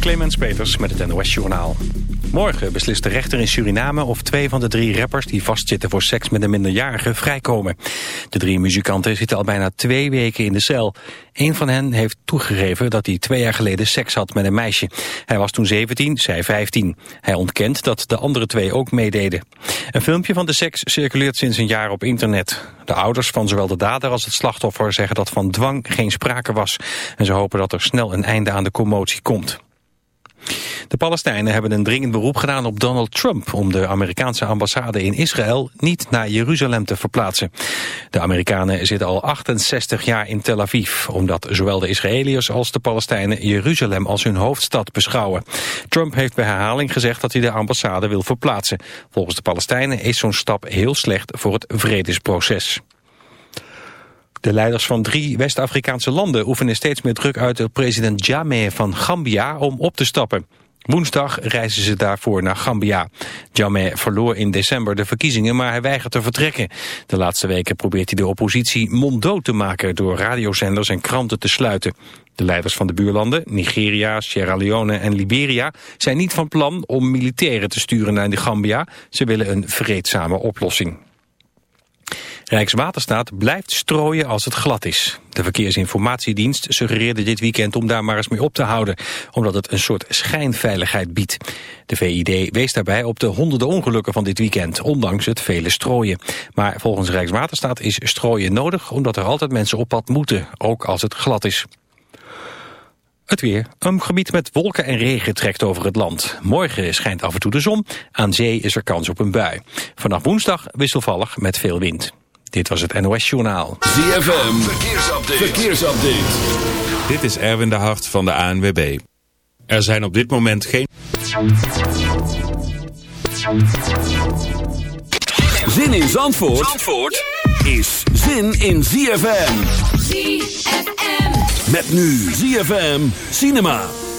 Clemens Peters met het NOS Journaal. Morgen beslist de rechter in Suriname of twee van de drie rappers... die vastzitten voor seks met een minderjarige vrijkomen. De drie muzikanten zitten al bijna twee weken in de cel. Een van hen heeft toegegeven dat hij twee jaar geleden seks had met een meisje. Hij was toen 17, zij 15. Hij ontkent dat de andere twee ook meededen. Een filmpje van de seks circuleert sinds een jaar op internet. De ouders van zowel de dader als het slachtoffer zeggen dat van dwang geen sprake was. En ze hopen dat er snel een einde aan de commotie komt. De Palestijnen hebben een dringend beroep gedaan op Donald Trump... om de Amerikaanse ambassade in Israël niet naar Jeruzalem te verplaatsen. De Amerikanen zitten al 68 jaar in Tel Aviv... omdat zowel de Israëliërs als de Palestijnen Jeruzalem als hun hoofdstad beschouwen. Trump heeft bij herhaling gezegd dat hij de ambassade wil verplaatsen. Volgens de Palestijnen is zo'n stap heel slecht voor het vredesproces. De leiders van drie West-Afrikaanse landen oefenen steeds meer druk uit op president Jammeh van Gambia om op te stappen. Woensdag reizen ze daarvoor naar Gambia. Jammeh verloor in december de verkiezingen, maar hij weigert te vertrekken. De laatste weken probeert hij de oppositie monddood te maken... door radiozenders en kranten te sluiten. De leiders van de buurlanden, Nigeria, Sierra Leone en Liberia... zijn niet van plan om militairen te sturen naar de Gambia. Ze willen een vreedzame oplossing. Rijkswaterstaat blijft strooien als het glad is. De Verkeersinformatiedienst suggereerde dit weekend om daar maar eens mee op te houden, omdat het een soort schijnveiligheid biedt. De VID wees daarbij op de honderden ongelukken van dit weekend, ondanks het vele strooien. Maar volgens Rijkswaterstaat is strooien nodig, omdat er altijd mensen op pad moeten, ook als het glad is. Het weer. Een gebied met wolken en regen trekt over het land. Morgen schijnt af en toe de zon. Aan zee is er kans op een bui. Vanaf woensdag wisselvallig met veel wind. Dit was het NOS Journaal. ZFM, verkeersupdate. verkeersupdate. Dit is Erwin de Hart van de ANWB. Er zijn op dit moment geen... Zin in Zandvoort, Zandvoort is zin in ZFM. ZFM. Met nu ZFM Cinema.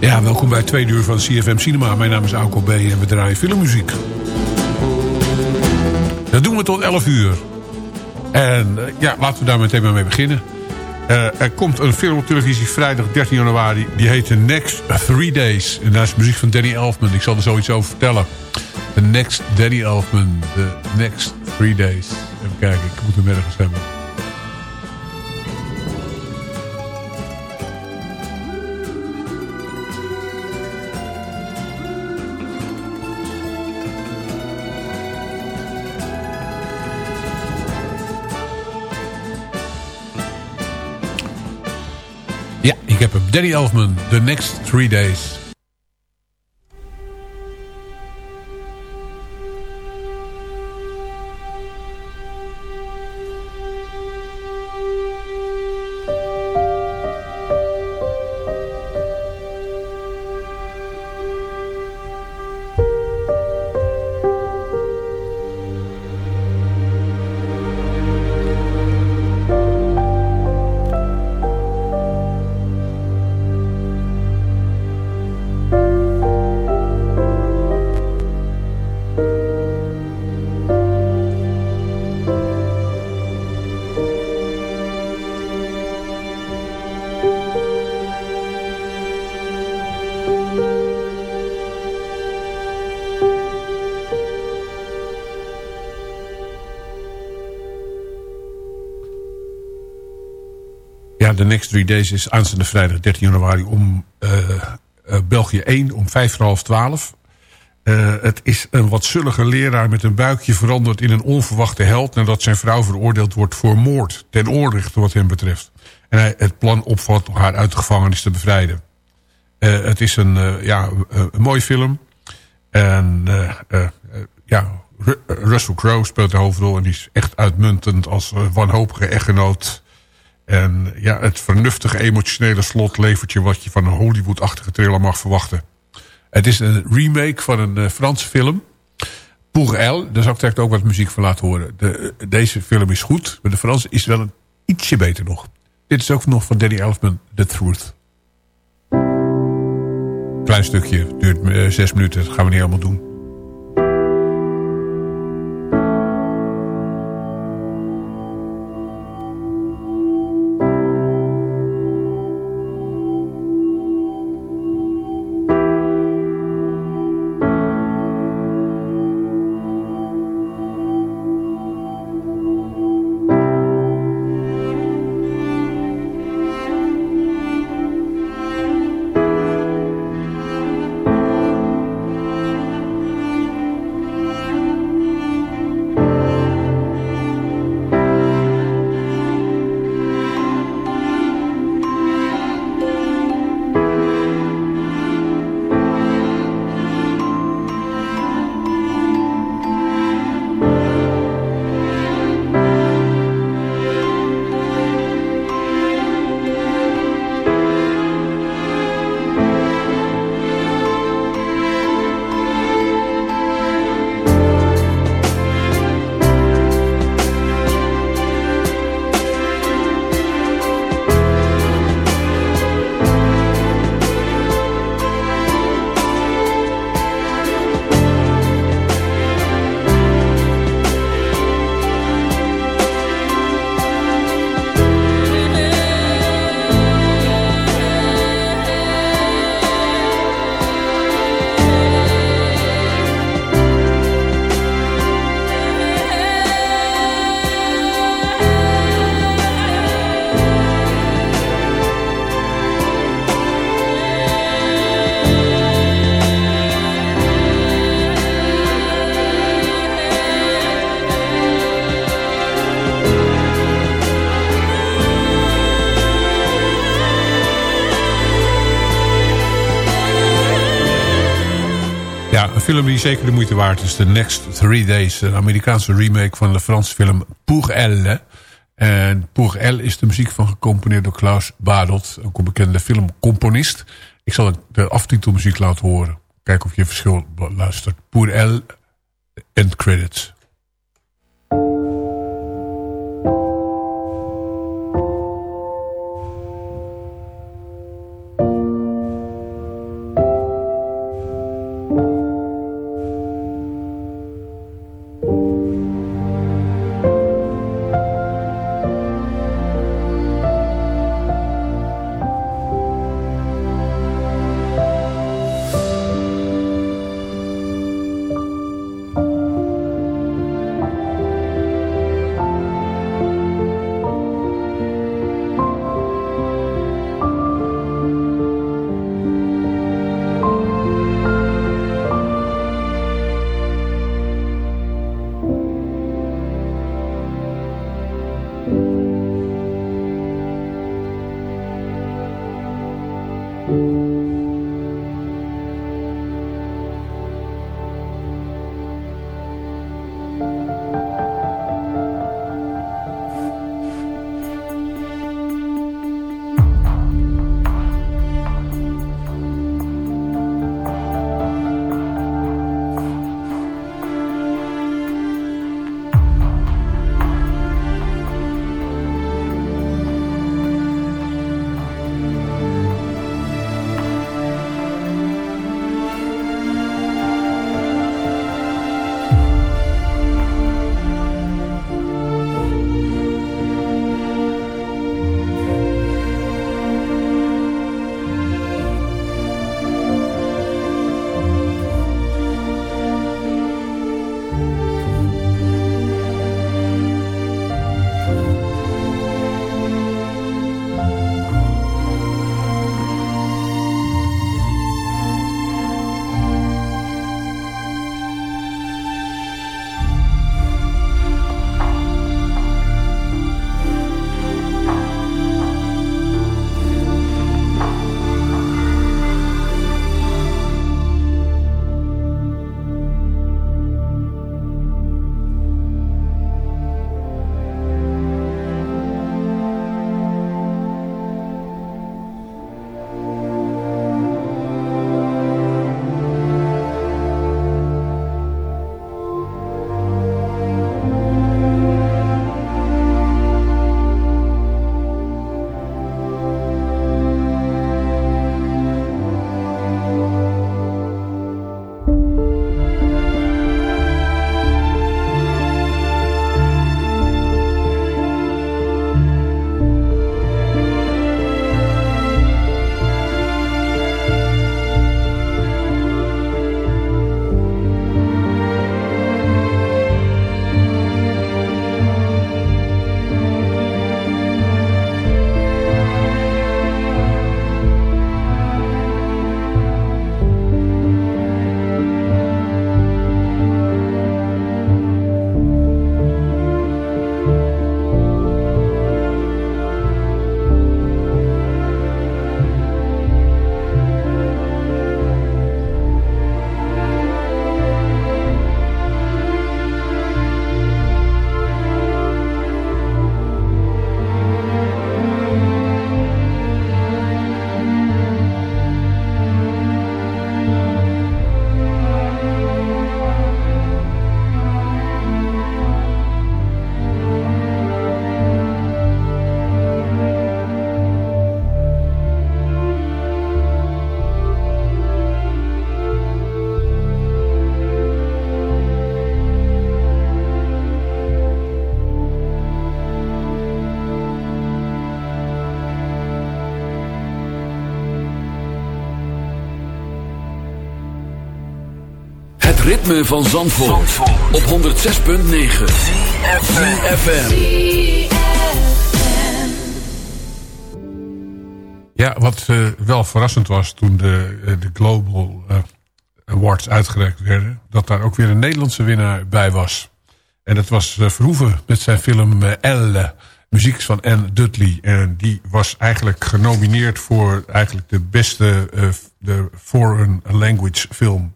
Ja, welkom bij twee uur van CFM Cinema. Mijn naam is Auko B. en we draaien filmmuziek. Dat doen we tot 11 uur. En uh, ja, laten we daar meteen maar mee beginnen. Uh, er komt een film op televisie vrijdag 13 januari. Die heet The Next Three Days. En daar is muziek van Danny Elfman. Ik zal er zoiets over vertellen. The Next Danny Elfman. The Next Three Days. Even kijken, ik moet hem ergens hebben. Ik heb hem. Danny Elfman, The Next Three Days. Ja, de Next Three Days is aanstaande vrijdag 13 januari om uh, uh, België 1 om vijf voor half twaalf. Uh, het is een wat zullige leraar met een buikje veranderd in een onverwachte held... nadat zijn vrouw veroordeeld wordt voor moord, ten oorrechte wat hem betreft. En hij het plan opvat haar uit de gevangenis te bevrijden. het is een, ja, een mooie film. En ja, Russell Crowe speelt de hoofdrol... en die is echt uitmuntend als wanhopige echtgenoot... En ja, het vernuftige emotionele slot levert je wat je van een Hollywood-achtige thriller mag verwachten. Het is een remake van een uh, Franse film. Pour Elle, daar zou ik direct ook wat muziek van laten horen. De, deze film is goed, maar de Franse is wel een ietsje beter nog. Dit is ook nog van Danny Elfman, The Truth. Klein stukje. Duurt zes minuten. Dat gaan we niet helemaal doen. Film die zeker de moeite waard is. The Next Three Days. Een Amerikaanse remake van de Franse film Pour Elle. En Pour Elle is de muziek van gecomponeerd door Klaus Badelt. Een bekende filmcomponist. Ik zal de aftitelmuziek laten horen. Kijken of je verschil luistert. Pour Elle. End credits. Ritme van Zandvoort, op 106.9 CFFM Ja, wat uh, wel verrassend was toen de, uh, de Global uh, Awards uitgereikt werden... dat daar ook weer een Nederlandse winnaar bij was. En dat was Verhoeven met zijn film Elle muziek van Anne Dudley. En die was eigenlijk genomineerd voor eigenlijk de beste de foreign language film.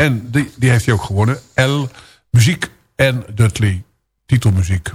En die, die heeft hij ook gewonnen. L, muziek en Dudley, titelmuziek.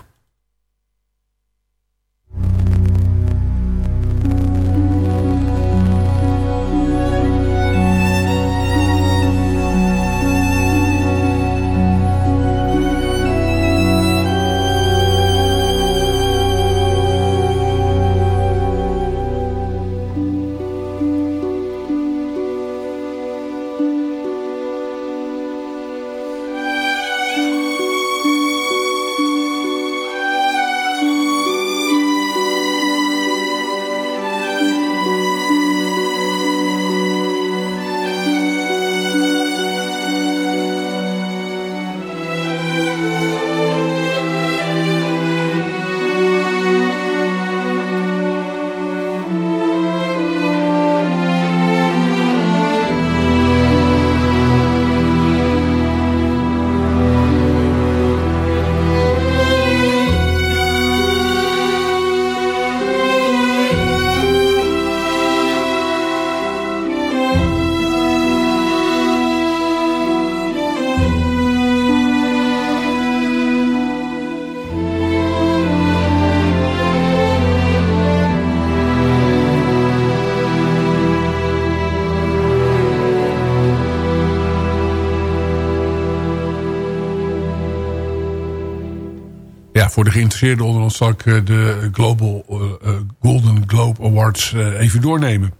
Geïnteresseerden onder ons zal ik eh, de Global uh, Golden Globe Awards even doornemen.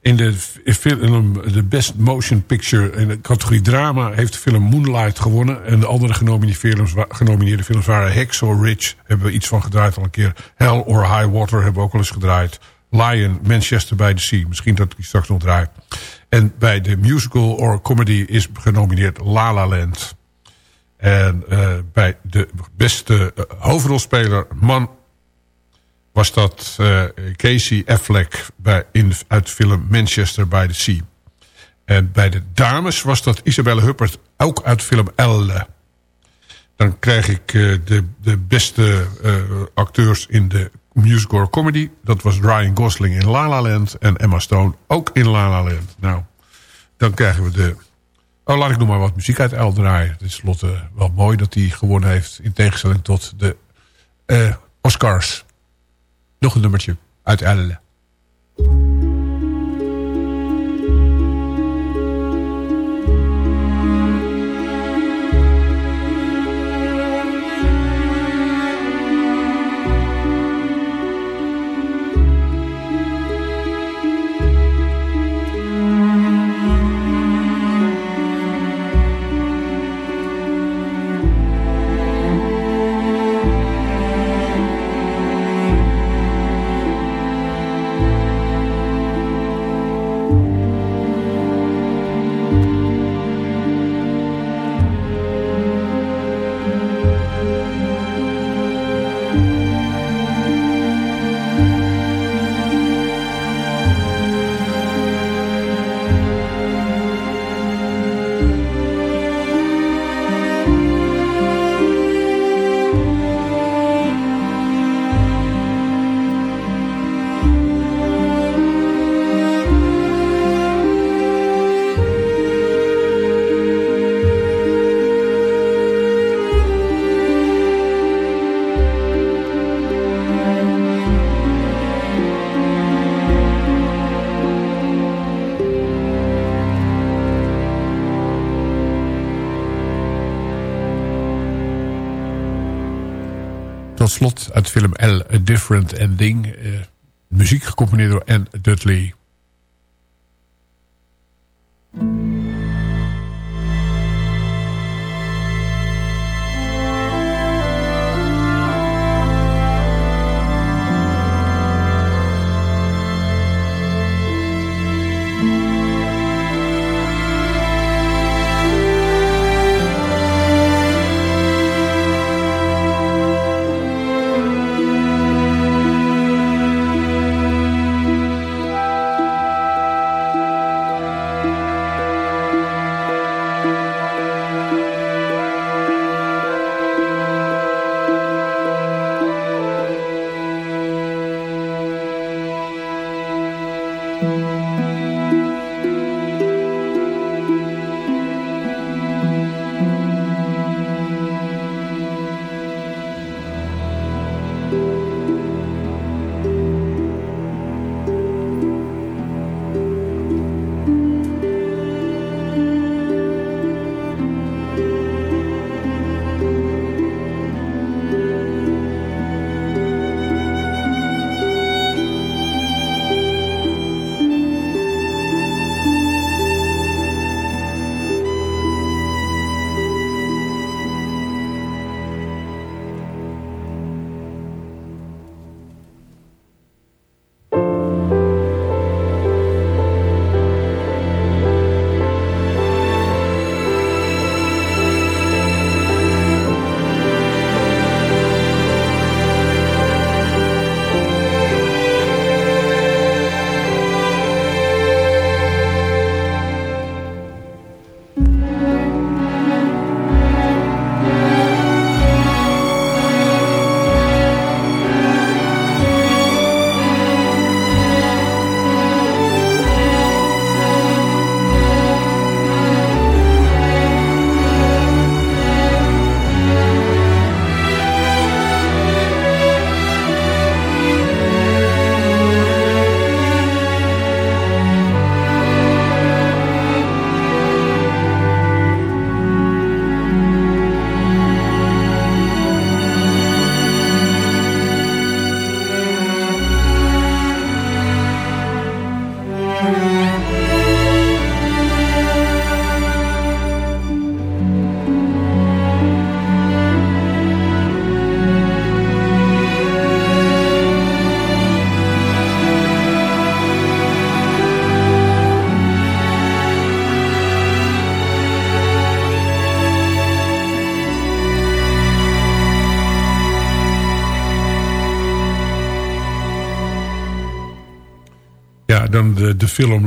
In de film de Best Motion Picture in de categorie drama heeft de film Moonlight gewonnen. En de andere genomineerde films, genomineerde films waren Ridge, hebben we iets van gedraaid al een keer. Hell or High Water hebben we ook al eens gedraaid. Lion, Manchester by the Sea. Misschien dat ik die straks nog draai. En bij de musical or comedy is genomineerd La La Land. En uh, bij de beste uh, hoofdrolspeler man was dat uh, Casey Affleck bij, in, uit de film Manchester by the Sea. En bij de dames was dat Isabelle Huppert ook uit film Elle. Dan krijg ik de, de beste acteurs in de musical comedy. Dat was Ryan Gosling in La La Land en Emma Stone ook in La La Land. Nou, dan krijgen we de Oh, laat ik nog maar wat muziek uit El draaien. Het is slotte wel mooi dat hij gewonnen heeft. In tegenstelling tot de uh, Oscars. Nog een nummertje uit Elle. Slot uit de film L, A Different Ending. Uh, muziek gecomponeerd door Anne Dudley.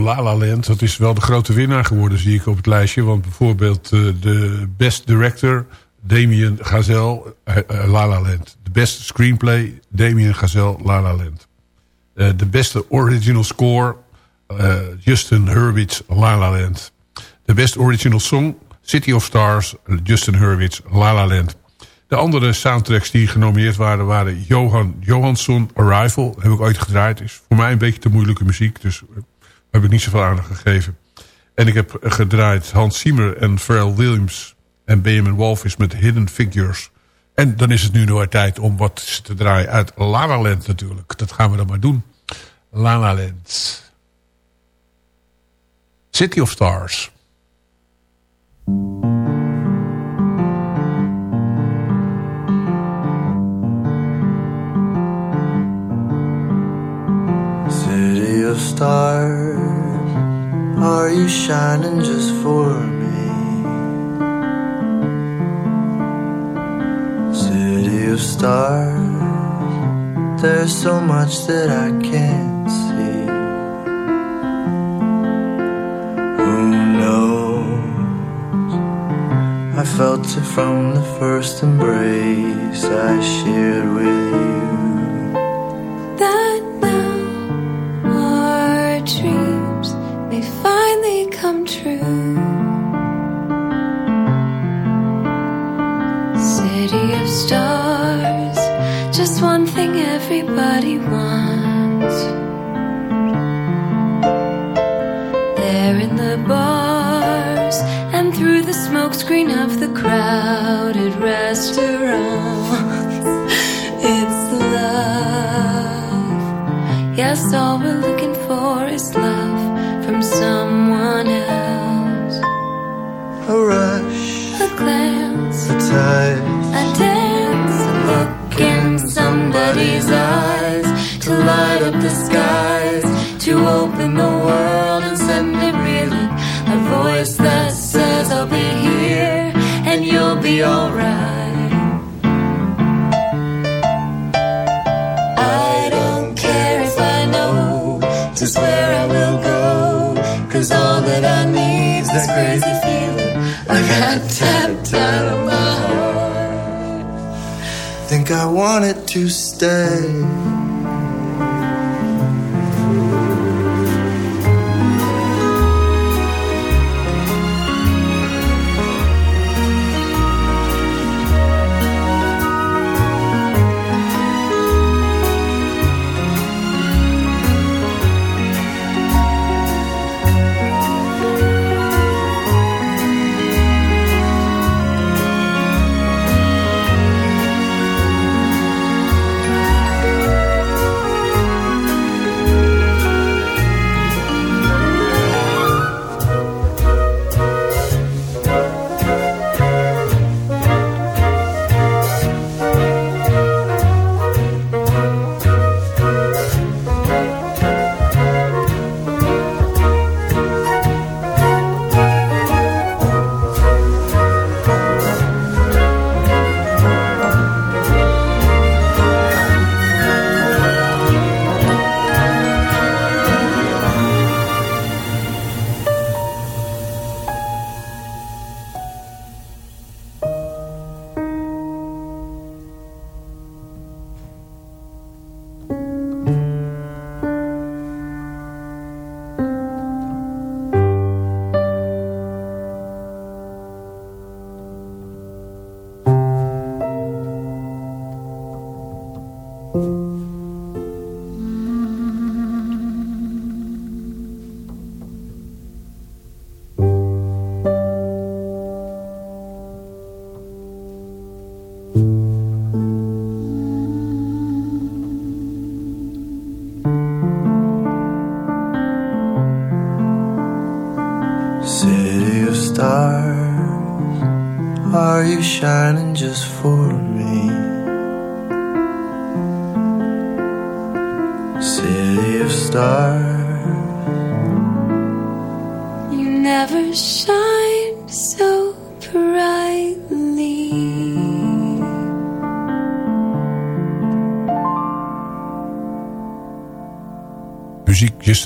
La La Land. Dat is wel de grote winnaar geworden, zie ik op het lijstje. Want bijvoorbeeld uh, de Best Director, Damien Gazelle, uh, La La Land. De Best Screenplay, Damien Gazelle, La La Land. de beste Original Score, Justin Hurwitz, La La Land. De Best Original Song, City of Stars, Justin Hurwitz, La La Land. De andere soundtracks die genomineerd waren... waren Johan Johansson, Arrival. Heb ik ooit gedraaid. Is voor mij een beetje te moeilijke muziek. Dus heb ik niet zoveel aandacht gegeven. En ik heb gedraaid Hans Zimmer en Pharrell Williams... en Benjamin Walvis met Hidden Figures. En dan is het nu nog tijd om wat te draaien uit La La Land natuurlijk. Dat gaan we dan maar doen. La La Land. City of Stars. of stars Are you shining just for me? City of stars There's so much that I can't see. Who knows? I felt it from the first embrace I shared with you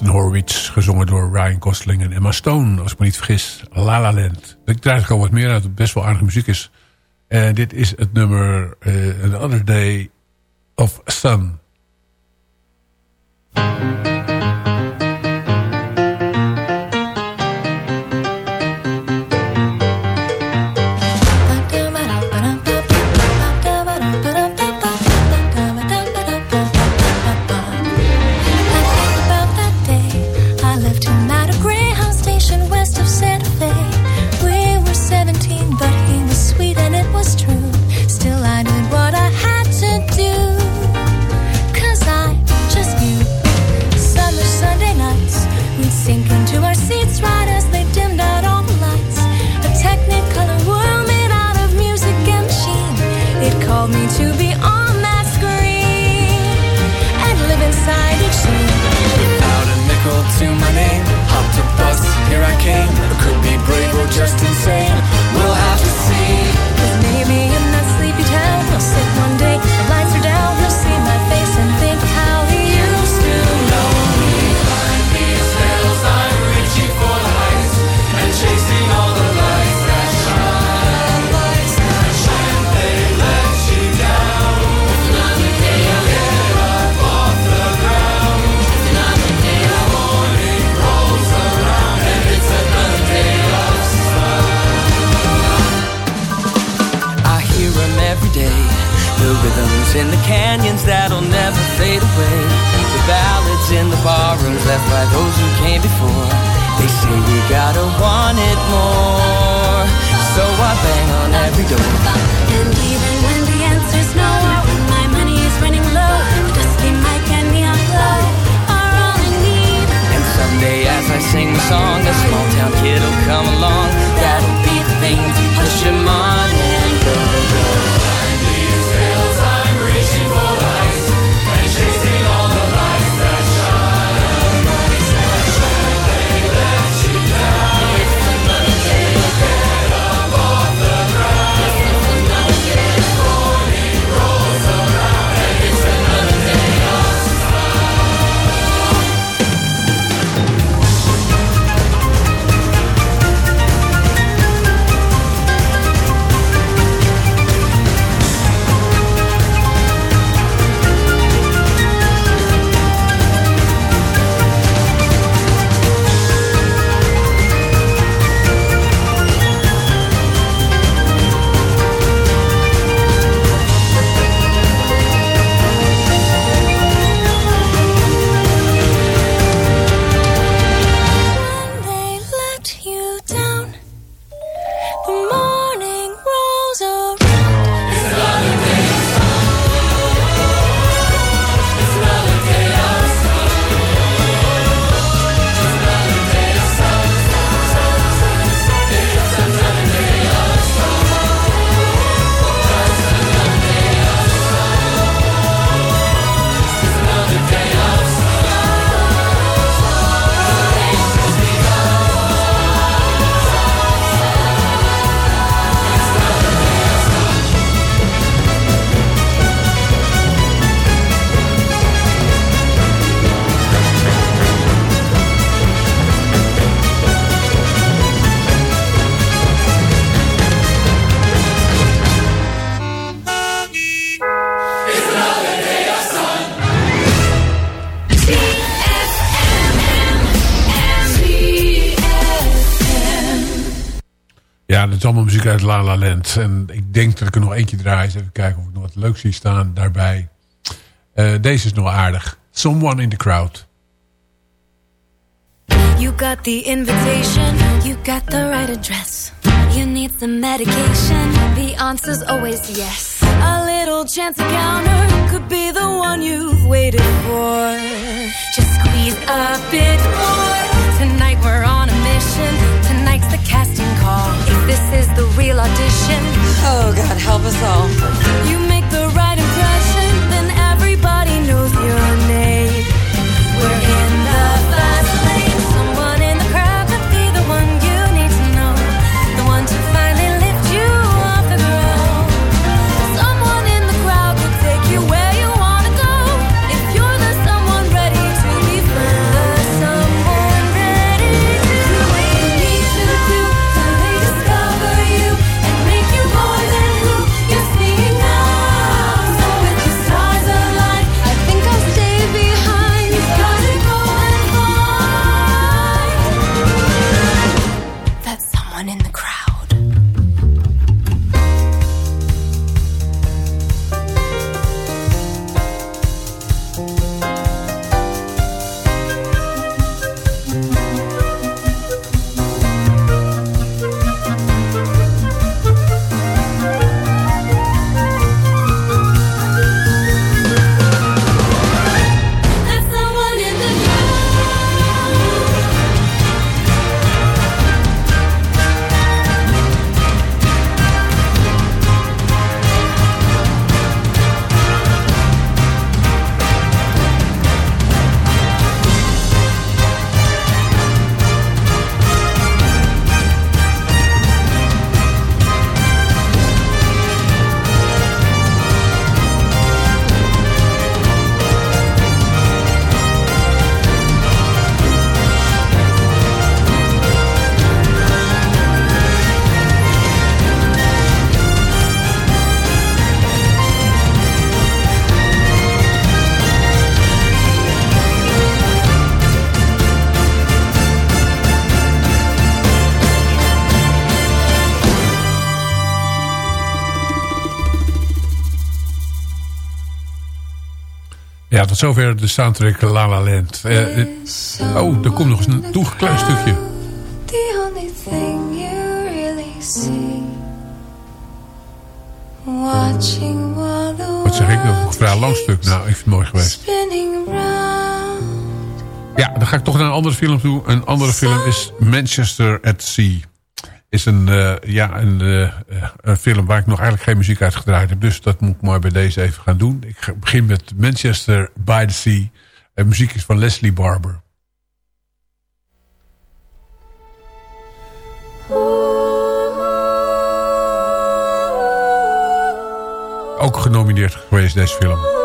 Horwitz, gezongen door Ryan Gosling en Emma Stone. Als ik me niet vergis, La La Land. Ik draai er gewoon wat meer uit, het best wel aardige muziek is. En dit is het nummer uh, Another Day of Sun. could be brave or just insane. In the canyons that'll never fade away. The ballads in the barrooms left by those who came before. They say we gotta want it more. So I bang on every door. And even when the answer's no, when my money is running low, dusty mic and neon glow are all I need. And someday as I sing the song, a small town kid'll come allemaal muziek uit La La Land. En ik denk dat ik er nog eentje draai. even kijken of ik nog wat leuks zie staan daarbij. Uh, deze is nog aardig. Someone in the Crowd. You got the invitation, you got the right address. You need some medication, the answer's always yes. A little chance encounter could be the one you've waited for. Just squeeze a bit more. Tonight we're on a mission, tonight's the. If this is the real audition, oh God, help us all. You make tot zover de soundtrack La La Land. Uh, oh, er komt nog eens een toegeklein stukje. The only thing you really see Watching while the Wat zeg ik? nog? een vrij lang stuk. Nou, ik vind het mooi geweest. Ja, dan ga ik toch naar een andere film toe. Een andere film is Manchester at Sea. Is een, uh, ja, een, uh, een film waar ik nog eigenlijk geen muziek uit gedraaid heb. Dus dat moet ik maar bij deze even gaan doen. Ik begin met Manchester by the Sea. En muziek is van Leslie Barber. Ook genomineerd geweest deze film.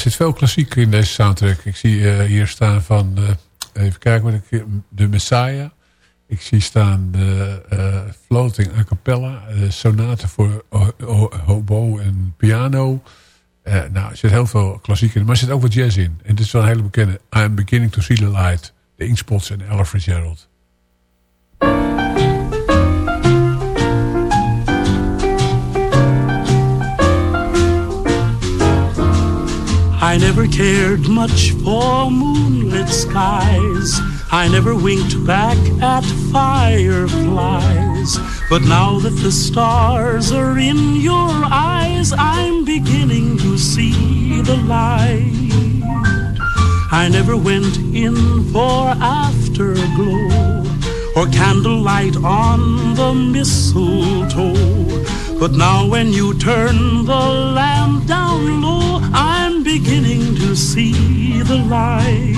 Zit veel klassiek in deze soundtrack. Ik zie uh, hier staan van, uh, even kijken wat ik, de Messiah. Ik zie staan de uh, Floating a cappella, de voor hobo en piano. nou, er zit heel veel klassiek in, maar er zit ook wat jazz in. En dit is wel een hele bekende. I'm beginning to see the light. De Inkspots en Ella Fitzgerald. I never cared much for moonlit skies. I never winked back at fireflies. But now that the stars are in your eyes, I'm beginning to see the light. I never went in for afterglow or candlelight on the mistletoe. But now when you turn the lamp down low, beginning to see the light.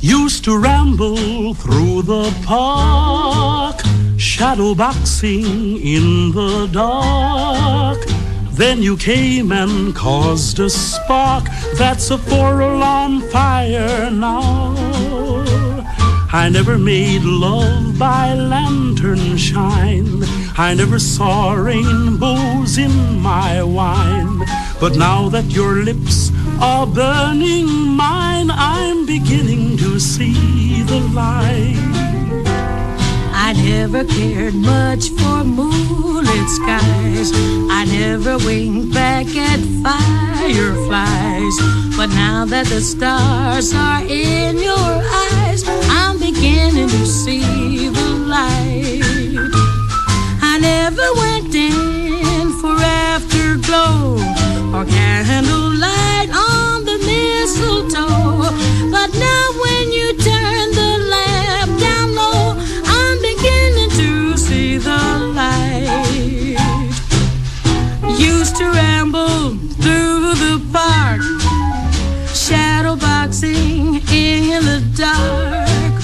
Used to ramble through the park, shadow boxing in the dark. Then you came and caused a spark that's a four-alarm fire now. I never made love by lantern shine. I never saw rainbows in my wine. But now that your lips are burning mine, I'm beginning to see the light. I never cared much for moonlit skies. I never winked back at fireflies. But now that the stars are in your eyes, I'm beginning to see the light. Dark.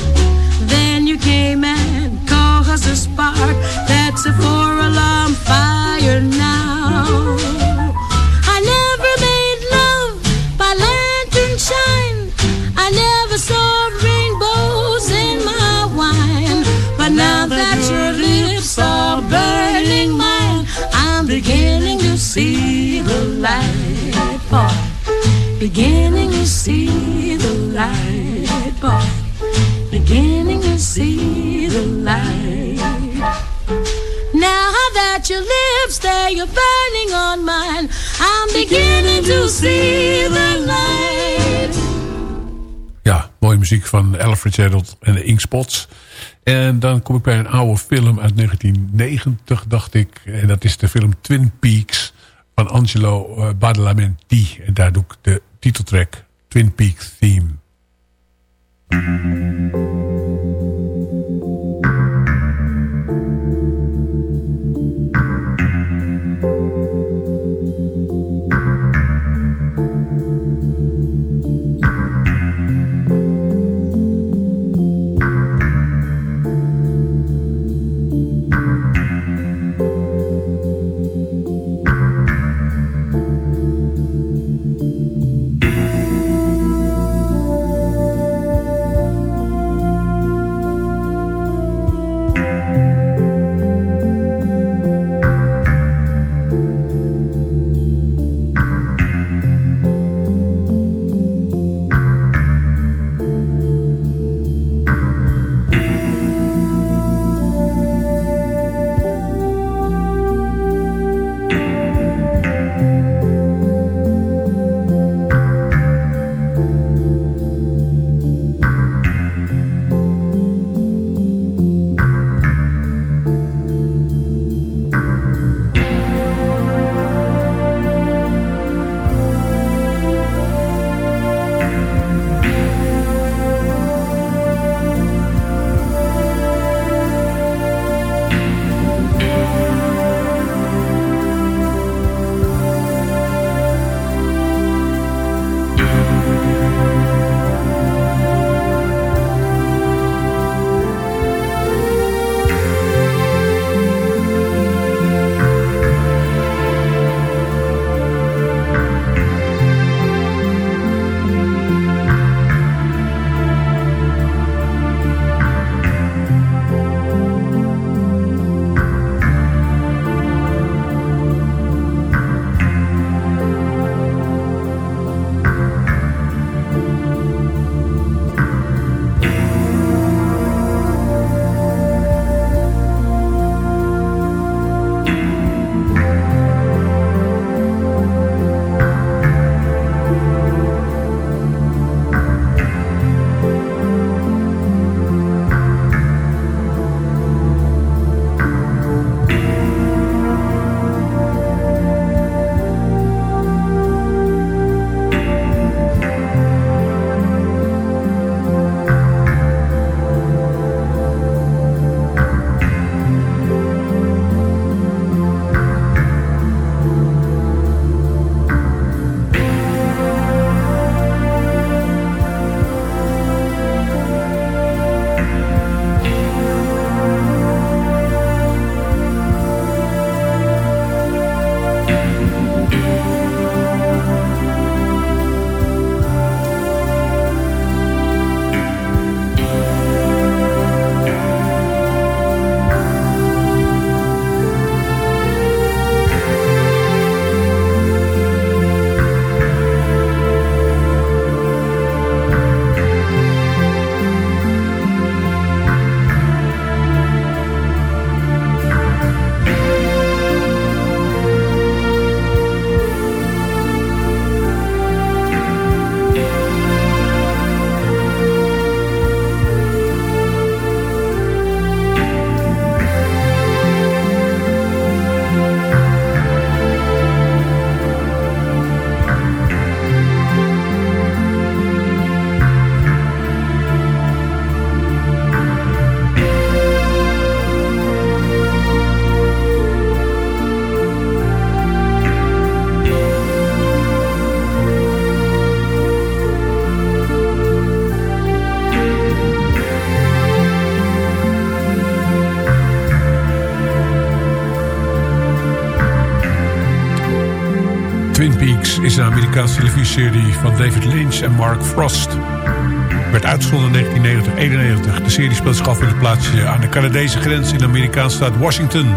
Then you came and caused a spark. That's a four alarm fire now. I never made love by lantern shine. I never saw rainbows in my wine. But now that your lips are burning mine, I'm beginning to see the light, boy. Beginning to see burning on I'm beginning to see the light. Ja, mooie muziek van Alfred Fitzgerald en de Inkspots. En dan kom ik bij een oude film uit 1990, dacht ik. En dat is de film Twin Peaks van Angelo eh, Badalamenti. En daar doe ik de titeltrack Twin Peaks Theme. Amerikaanse televisieserie van David Lynch en Mark Frost. Werd uitgezonden in 1990-91. De serie speelt zich af in het plaatsje aan de Canadese grens in de Amerikaanse staat Washington.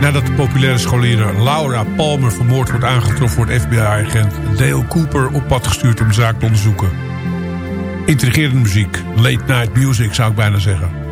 Nadat de populaire scholier Laura Palmer vermoord wordt aangetroffen... wordt FBI-agent Dale Cooper op pad gestuurd om de zaak te onderzoeken. Intrigerende muziek, late night music zou ik bijna zeggen.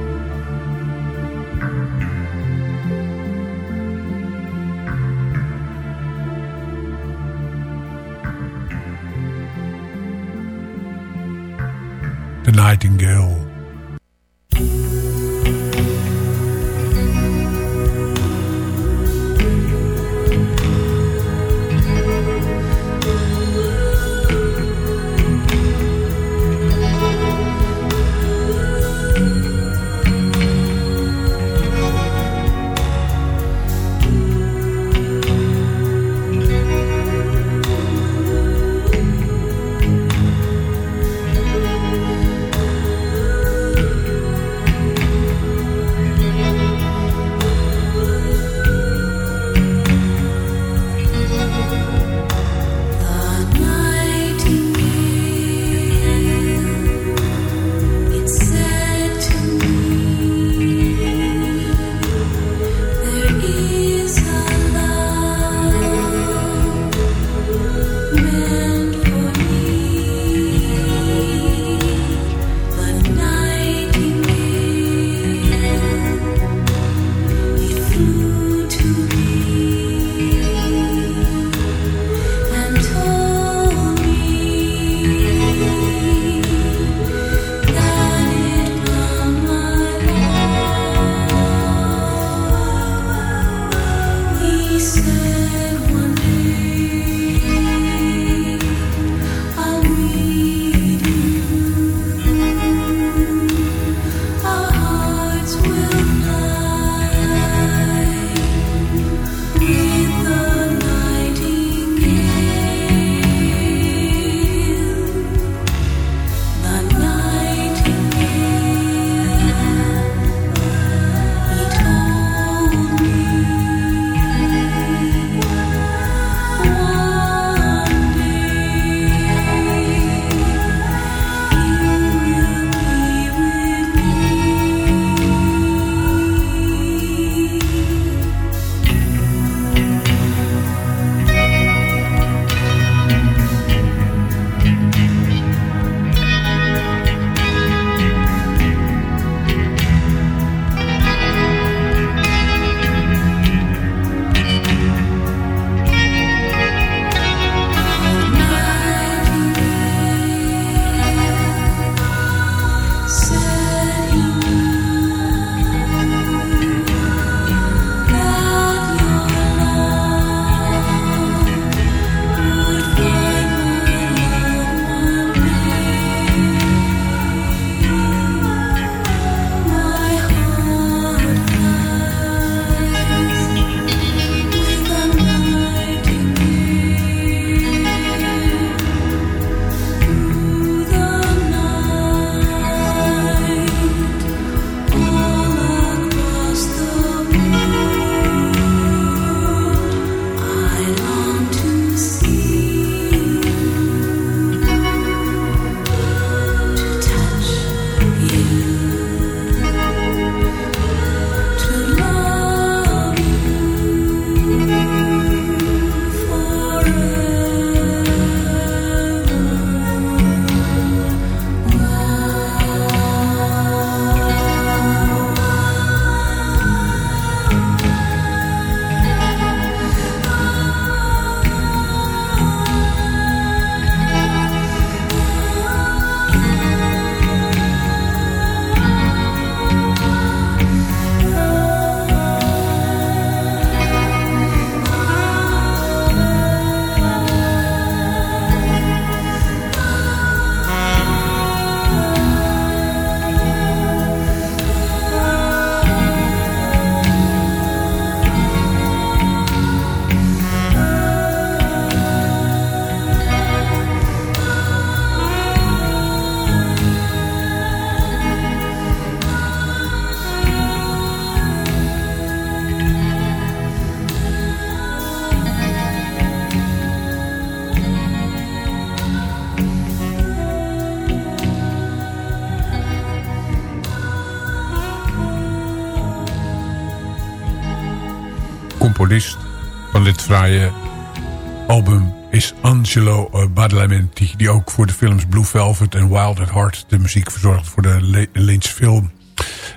Album is Angelo Badalamenti... die ook voor de films Blue Velvet en Wild at Heart... de muziek verzorgt voor de Lynch film.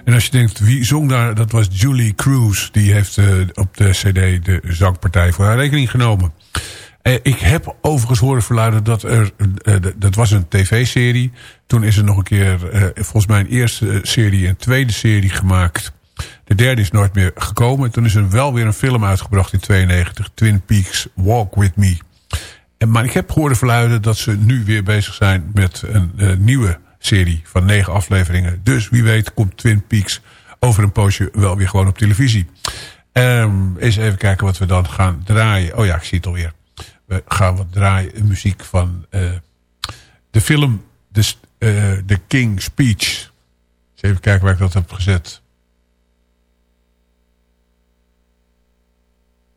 En als je denkt, wie zong daar? Dat was Julie Cruz. Die heeft uh, op de cd de zangpartij voor haar rekening genomen. Uh, ik heb overigens horen verluiden dat er... Uh, dat was een tv-serie. Toen is er nog een keer, volgens mij een eerste serie... en tweede serie gemaakt... De derde is nooit meer gekomen. Toen is er wel weer een film uitgebracht in 92. Twin Peaks Walk With Me. En, maar ik heb gehoord verluiden dat ze nu weer bezig zijn met een uh, nieuwe serie van negen afleveringen. Dus wie weet komt Twin Peaks over een poosje wel weer gewoon op televisie. Um, eens even kijken wat we dan gaan draaien. Oh ja, ik zie het alweer. We gaan wat draaien muziek van uh, de film The, uh, The King Speech. Eens even kijken waar ik dat heb gezet.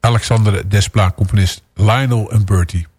Alexander Despla, componist Lionel en Bertie.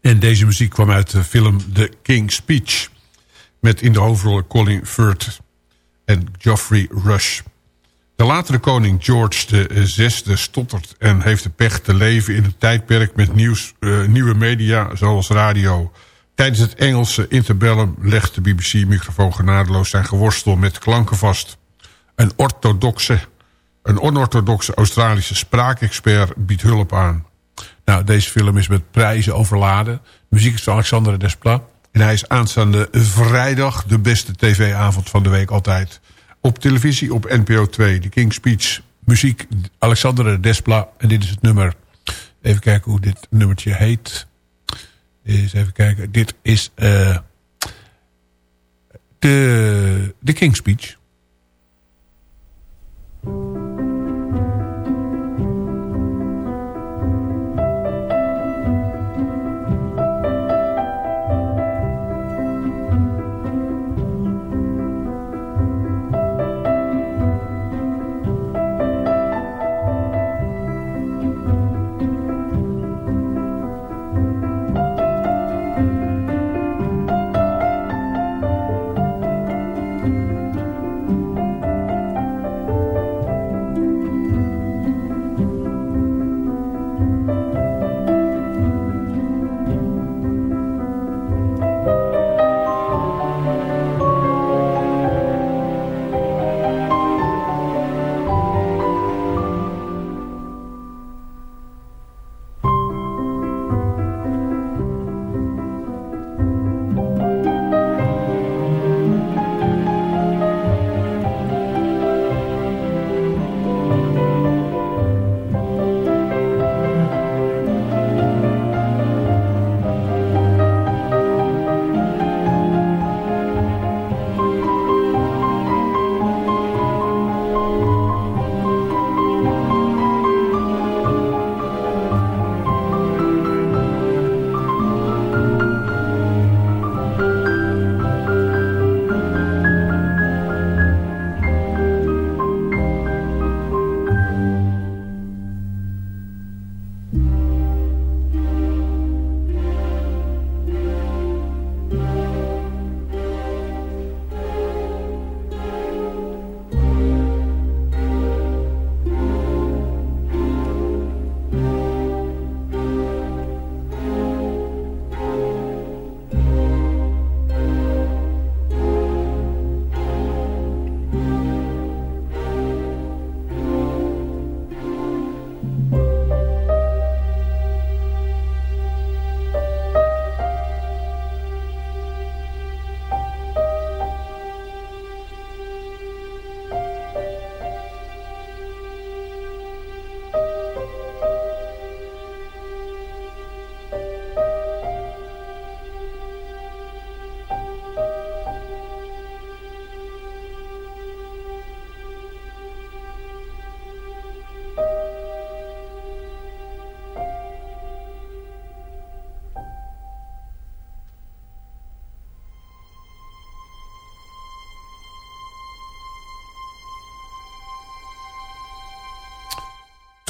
En deze muziek kwam uit de film The King's Speech. Met in de hoofdrollen Colin Firth en Geoffrey Rush. De latere koning George VI stottert en heeft de pech te leven in een tijdperk met nieuws, uh, nieuwe media zoals radio. Tijdens het Engelse interbellum legt de BBC-microfoon genadeloos zijn geworstel met klanken vast. Een orthodoxe een onorthodoxe Australische spraakexpert biedt hulp aan. Nou, deze film is met prijzen overladen. Muziek is van Alexander Desplat. En hij is aanstaande vrijdag de beste tv-avond van de week altijd. Op televisie op NPO 2, de King's Speech. Muziek Alexander Desplat. En dit is het nummer. Even kijken hoe dit nummertje heet. Eens even kijken. Dit is uh, de, de King's Speech.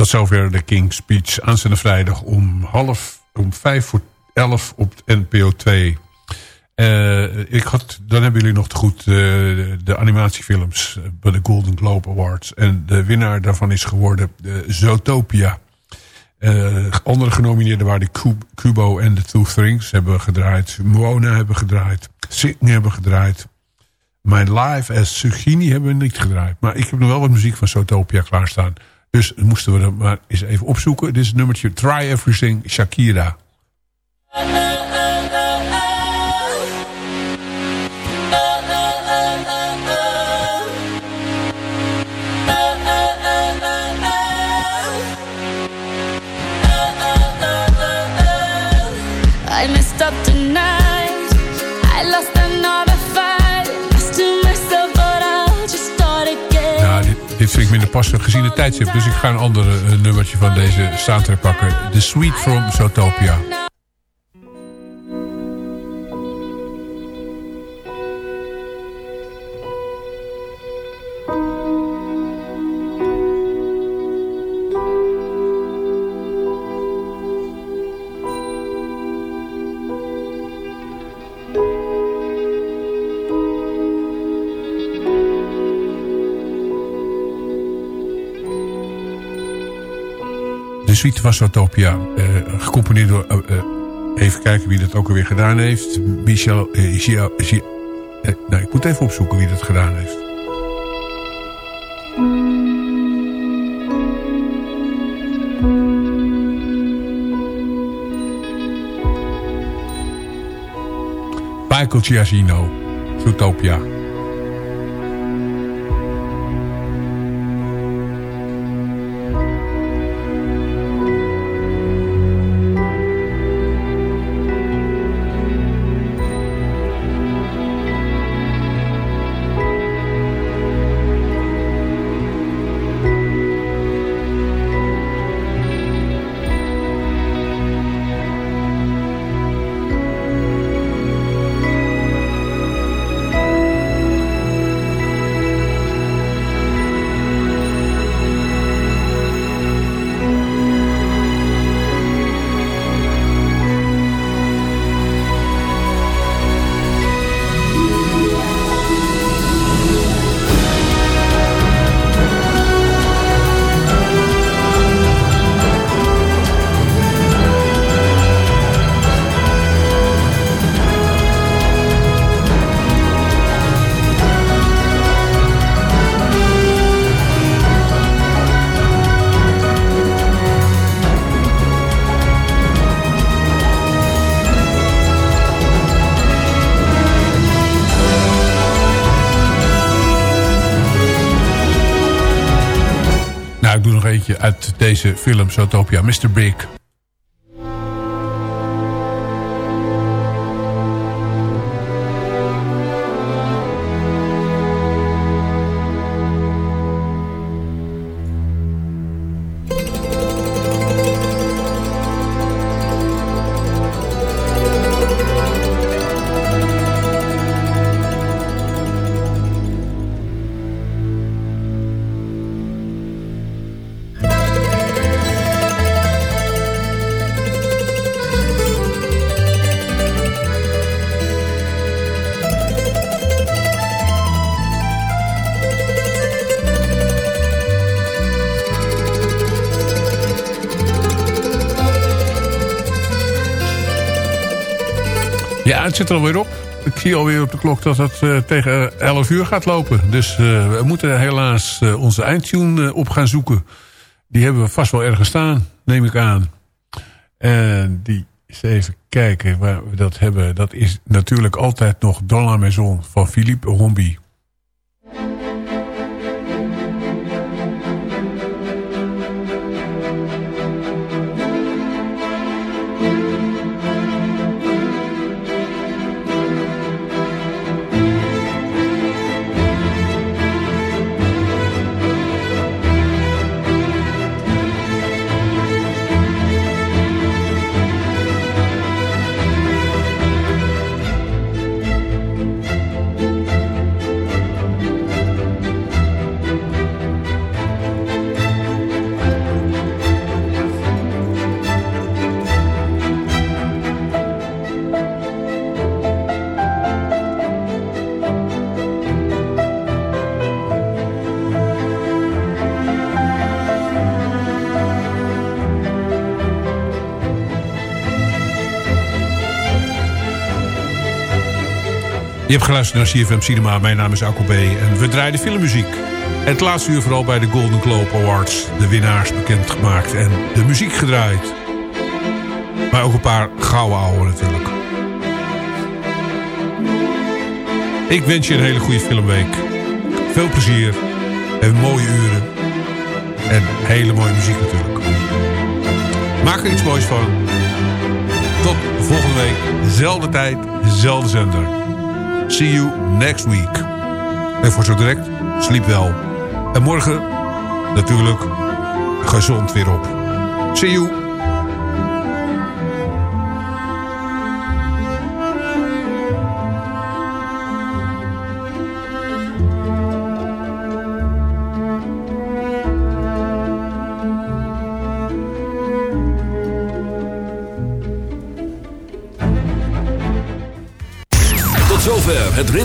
Tot zover de King's Speech. Aanstaande vrijdag om half, om vijf voor elf op NPO 2. Uh, ik had, dan hebben jullie nog te goed uh, de animatiefilms bij de Golden Globe Awards. En de winnaar daarvan is geworden Zootopia. andere genomineerden waren de Kubo en The Two Things hebben gedraaid. Moana hebben gedraaid. Sydney hebben gedraaid. Mijn Live as Zucchini hebben we niet gedraaid. Maar ik heb nog wel wat muziek van Zootopia klaarstaan. Dus moesten we dat maar eens even opzoeken. Dit is het nummertje Try Everything Shakira. Vind ik minder passend gezien de tijdstip. Dus ik ga een ander uh, nummertje van deze soundtrack pakken. The Sweet from Zootopia. Suite van Zootopia. Uh, gecomponeerd door... Uh, even kijken wie dat ook alweer gedaan heeft. Michel... Nou, ik moet even opzoeken wie dat gedaan heeft. Michael Giacchino. Zootopia. Uit deze film Zootopia, Mr. Big. Zit er alweer op. Ik zie alweer op de klok dat het uh, tegen 11 uur gaat lopen. Dus uh, we moeten helaas uh, onze eindtune op gaan zoeken. Die hebben we vast wel ergens staan, neem ik aan. En die eens even kijken waar we dat hebben. Dat is natuurlijk altijd nog Dans la Maison van Philippe Rombi. Hebt geluisterd naar CFM Cinema. Mijn naam is Alko B. En we draaien filmmuziek. En het laatste uur vooral bij de Golden Globe Awards. De winnaars bekendgemaakt en de muziek gedraaid. Maar ook een paar gouden ouwe natuurlijk. Ik wens je een hele goede filmweek. Veel plezier. En mooie uren. En hele mooie muziek natuurlijk. Maak er iets moois van. Tot volgende week. Zelfde tijd, zelfde zender. See you next week. En voor zo direct, sliep wel. En morgen, natuurlijk, gezond weer op. See you.